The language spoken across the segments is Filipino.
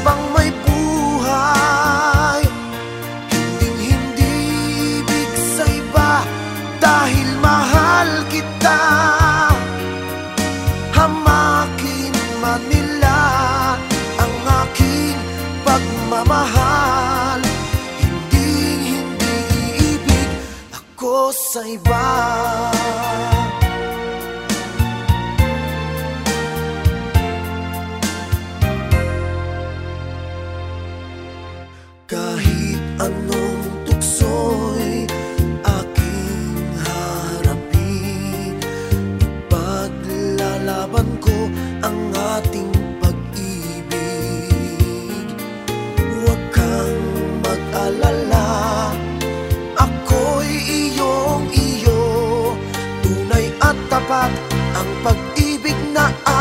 habang may buhay. Hinding hindi ibig sa iba dahil mahal kita. Hamakin man nila ang aking pagmamahal. Hindi, hindi ibig ako sa iba anong tukso'y aking harapin? Paglalaban ko ang ating pag-ibig. Huwag mag-alala Ako'y iyong iyo Tunay at tapat ang pag-ibig na alay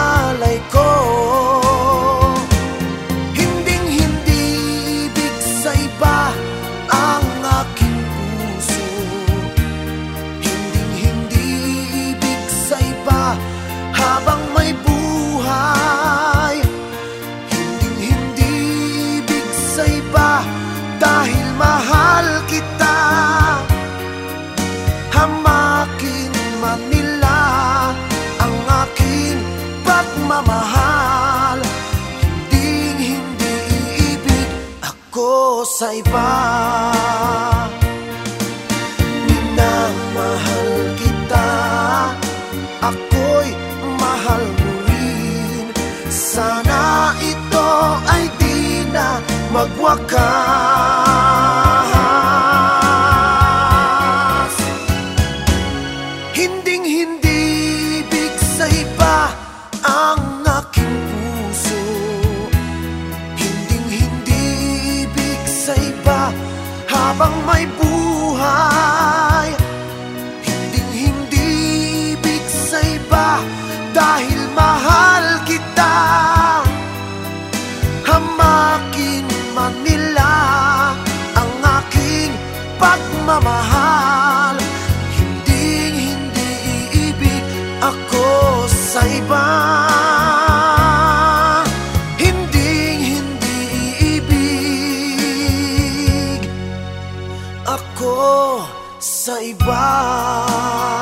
sa iba. Minamahal kita. Ako'y mahal mo rin. Sana ito ay di na magwakas habang may buhay. Hinding hindi ibig sa iba dahil mahal kita. Hamakin man nila ang aking pagmamahal. Hindi, hindi iibig ako sa iba dậy bao